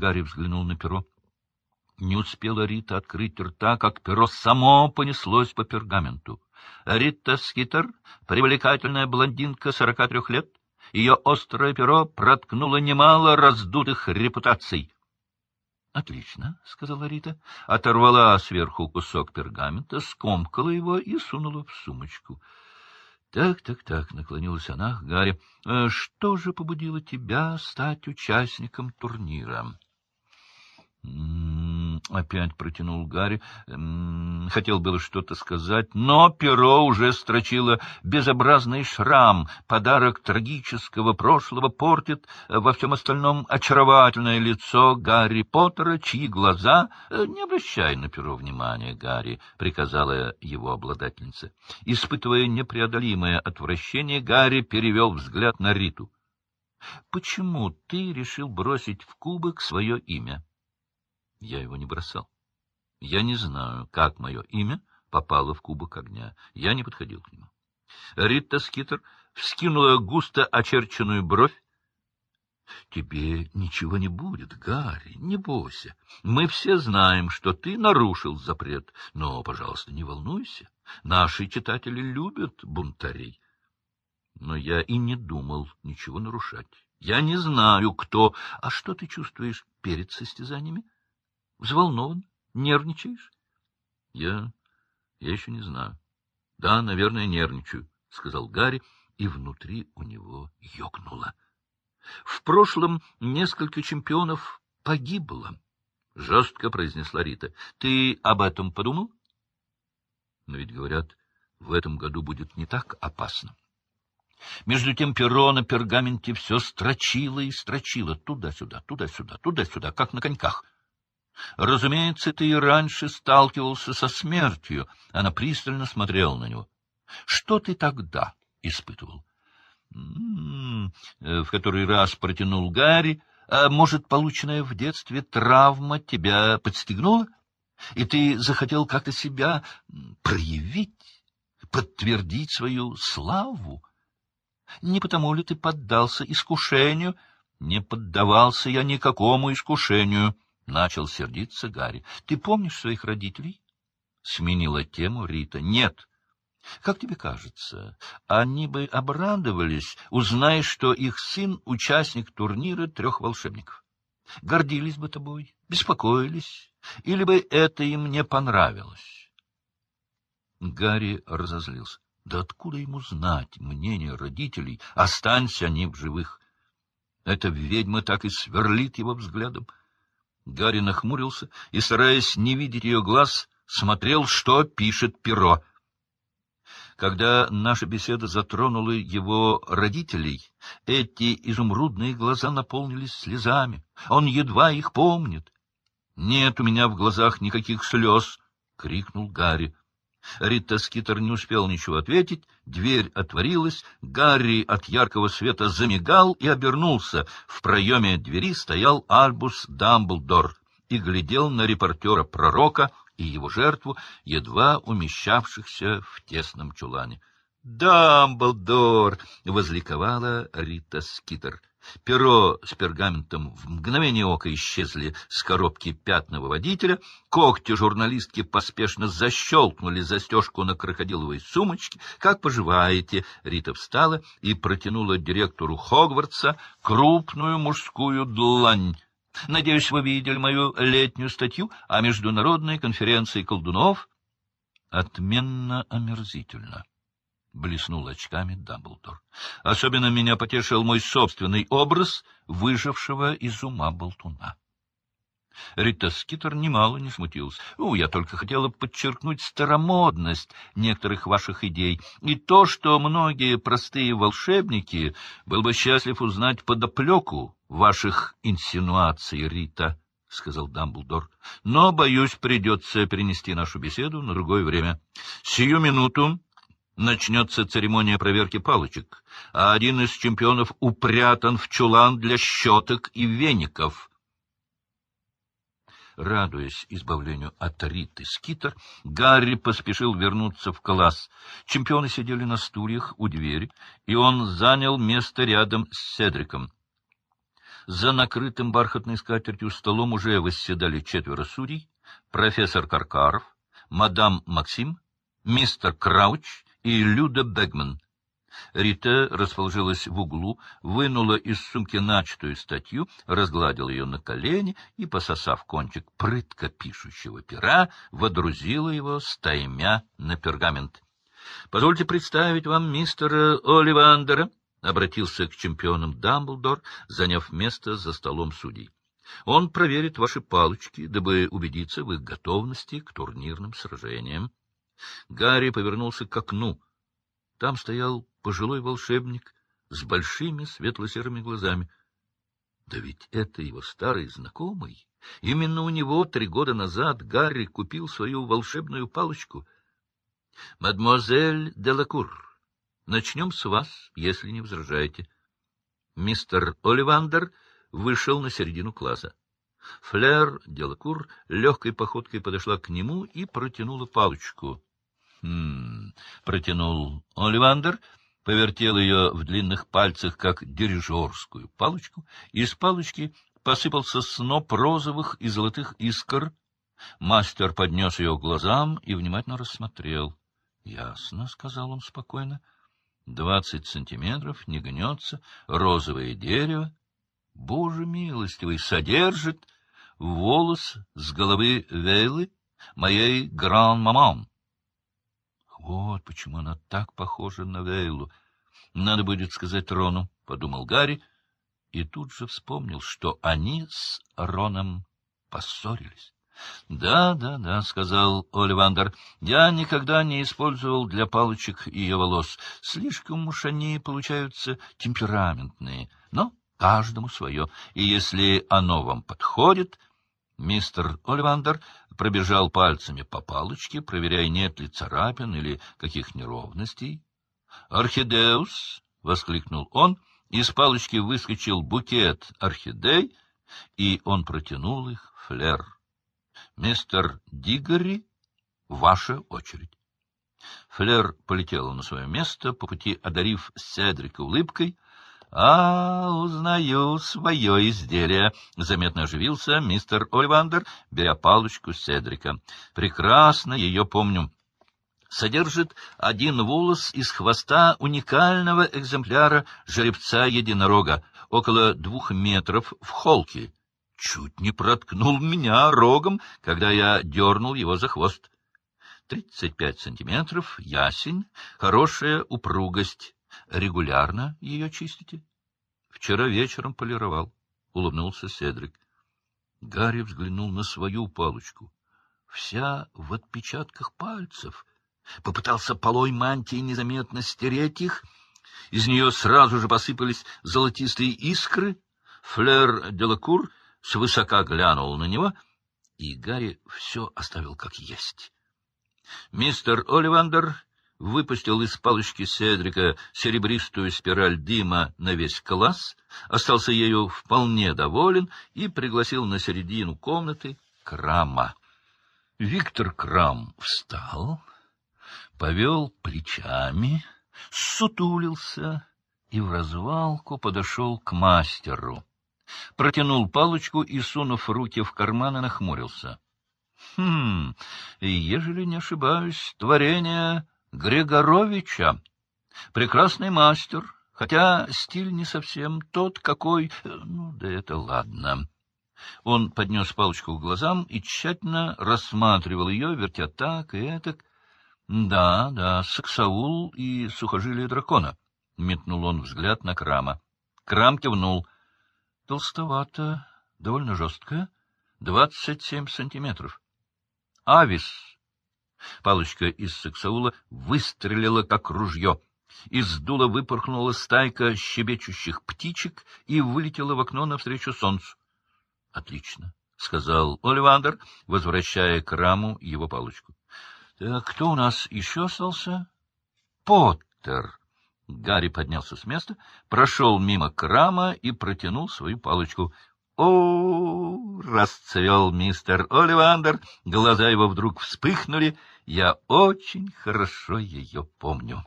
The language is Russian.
Гарри взглянул на перо. Не успела Рита открыть рта, как перо само понеслось по пергаменту. Рита Скитер, привлекательная блондинка сорока трех лет, ее острое перо проткнуло немало раздутых репутаций. — Отлично, — сказала Рита, оторвала сверху кусок пергамента, скомкала его и сунула в сумочку. — Так, так, так, — наклонилась она к Гарри. — Что же побудило тебя стать участником турнира? Опять протянул Гарри. Хотел было что-то сказать, но перо уже строчило безобразный шрам. Подарок трагического прошлого портит во всем остальном очаровательное лицо Гарри Поттера, чьи глаза... «Э, — Не обращай на перо внимания, Гарри, — приказала его обладательница. Испытывая непреодолимое отвращение, Гарри перевел взгляд на Риту. — Почему ты решил бросить в кубок свое имя? — я его не бросал. Я не знаю, как мое имя попало в кубок огня. Я не подходил к нему. Рита Скитер вскинула густо очерченную бровь. — Тебе ничего не будет, Гарри, не бойся. Мы все знаем, что ты нарушил запрет. Но, пожалуйста, не волнуйся. Наши читатели любят бунтарей. Но я и не думал ничего нарушать. Я не знаю, кто... А что ты чувствуешь перед состязаниями? — Взволнован? Нервничаешь? — Я... я еще не знаю. — Да, наверное, нервничаю, — сказал Гарри, и внутри у него ёкнуло. В прошлом несколько чемпионов погибло, — жестко произнесла Рита. — Ты об этом подумал? — Но ведь, говорят, в этом году будет не так опасно. Между тем перо на пергаменте все строчило и строчило туда-сюда, туда-сюда, туда-сюда, как на коньках. Разумеется, ты и раньше сталкивался со смертью. Она пристально смотрела на него. Что ты тогда испытывал? М-м-м, в который раз протянул Гарри. А может, полученная в детстве травма тебя подстегнула? И ты захотел как-то себя проявить, подтвердить свою славу? Не потому ли ты поддался искушению? Не поддавался я никакому искушению. Начал сердиться Гарри. — Ты помнишь своих родителей? Сменила тему Рита. — Нет. — Как тебе кажется, они бы обрадовались, узная, что их сын — участник турнира трех волшебников? Гордились бы тобой, беспокоились, или бы это им не понравилось? Гарри разозлился. Да откуда ему знать мнение родителей, останься они в живых? Эта ведьма так и сверлит его взглядом. Гарри нахмурился и, стараясь не видеть ее глаз, смотрел, что пишет перо. Когда наша беседа затронула его родителей, эти изумрудные глаза наполнились слезами. Он едва их помнит. — Нет у меня в глазах никаких слез! — крикнул Гарри. Рита Скитер не успел ничего ответить, дверь отворилась, Гарри от яркого света замигал и обернулся. В проеме двери стоял Альбус Дамблдор и глядел на репортера-пророка и его жертву, едва умещавшихся в тесном чулане. «Дамблдор!» — возликовала Рита Скитер. Перо с пергаментом в мгновение ока исчезли с коробки пятного водителя, когти журналистки поспешно защелкнули застежку на крокодиловой сумочке. «Как поживаете?» Рита встала и протянула директору Хогвартса крупную мужскую длань. «Надеюсь, вы видели мою летнюю статью о международной конференции колдунов?» «Отменно омерзительно», — блеснул очками Дамблдор. — Особенно меня потешил мой собственный образ выжившего из ума болтуна. Рита Скитер немало не смутился. Ну, я только хотела подчеркнуть старомодность некоторых ваших идей и то, что многие простые волшебники был бы счастлив узнать подоплеку ваших инсинуаций, Рита, — сказал Дамблдор. — Но, боюсь, придется перенести нашу беседу на другое время. Сию минуту начнется церемония проверки палочек, а один из чемпионов упрятан в чулан для щеток и веников. Радуясь избавлению от Риты Скитер, Гарри поспешил вернуться в класс. Чемпионы сидели на стульях у двери, и он занял место рядом с Седриком. За накрытым бархатной скатертью столом уже восседали четверо судей, профессор Каркаров, мадам Максим, мистер Крауч и Люда Бегман. Рита расположилась в углу, вынула из сумки начатую статью, разгладила ее на колени и, пососав кончик прытко пишущего пера, водрузила его стаймя на пергамент. — Позвольте представить вам мистера Оливандера, — обратился к чемпионам Дамблдор, заняв место за столом судей. — Он проверит ваши палочки, дабы убедиться в их готовности к турнирным сражениям. Гарри повернулся к окну. Там стоял пожилой волшебник с большими светло-серыми глазами. Да ведь это его старый знакомый. Именно у него три года назад Гарри купил свою волшебную палочку. — Мадемуазель Делакур, начнем с вас, если не возражаете. Мистер Оливандер вышел на середину класса. Флер Делакур легкой походкой подошла к нему и протянула палочку. — Хм, — протянул Оливандер, повертел ее в длинных пальцах, как дирижерскую палочку. Из палочки посыпался сноп розовых и золотых искр. Мастер поднес ее к глазам и внимательно рассмотрел. — Ясно, — сказал он спокойно. — Двадцать сантиметров, не гнется, розовое дерево. Боже милостивый, содержит волос с головы Вейлы, моей гран-маман. Вот почему она так похожа на Вейлу. Надо будет сказать Рону, — подумал Гарри, и тут же вспомнил, что они с Роном поссорились. «Да, да, да», — сказал Оливандер, — «я никогда не использовал для палочек ее волос. Слишком уж они получаются темпераментные, но каждому свое, и если оно вам подходит...» Мистер Оливандер пробежал пальцами по палочке, проверяя, нет ли царапин или каких неровностей. «Орхидеус!» — воскликнул он. Из палочки выскочил букет орхидей, и он протянул их флер. «Мистер Дигори, ваша очередь». Флер полетела на свое место, по пути одарив Седрика улыбкой —— А, узнаю свое изделие, — заметно оживился мистер Оливандер, беря палочку Седрика. — Прекрасно ее помню. Содержит один волос из хвоста уникального экземпляра жеребца-единорога, около двух метров в холке. Чуть не проткнул меня рогом, когда я дернул его за хвост. Тридцать пять сантиметров, ясень, хорошая упругость. Регулярно ее чистите? Вчера вечером полировал, — улыбнулся Седрик. Гарри взглянул на свою палочку. Вся в отпечатках пальцев. Попытался полой мантии незаметно стереть их. Из нее сразу же посыпались золотистые искры. Флер Делакур свысока глянул на него, и Гарри все оставил как есть. Мистер Оливандер выпустил из палочки Седрика серебристую спираль дыма на весь класс, остался ею вполне доволен и пригласил на середину комнаты Крама. Виктор Крам встал, повел плечами, сутулился и в развалку подошел к мастеру. Протянул палочку и, сунув руки в карманы, нахмурился. — Хм, ежели не ошибаюсь, творение Григоровича. Прекрасный мастер, хотя стиль не совсем тот, какой... Ну, да это ладно. Он поднес палочку к глазам и тщательно рассматривал ее, вертя так и этак. Да, да, саксаул и сухожилие дракона. Метнул он взгляд на Крама. Крам кивнул. Толстовато, довольно жесткое, двадцать семь сантиметров. Авис Палочка из саксаула выстрелила, как ружье. Из дула выпорхнула стайка щебечущих птичек и вылетела в окно навстречу солнцу. — Отлично, — сказал Оливандер, возвращая к раму его палочку. — кто у нас еще остался? — Поттер. Гарри поднялся с места, прошел мимо крама и протянул свою палочку. О, расцвел мистер Оливандер, глаза его вдруг вспыхнули. Я очень хорошо ее помню.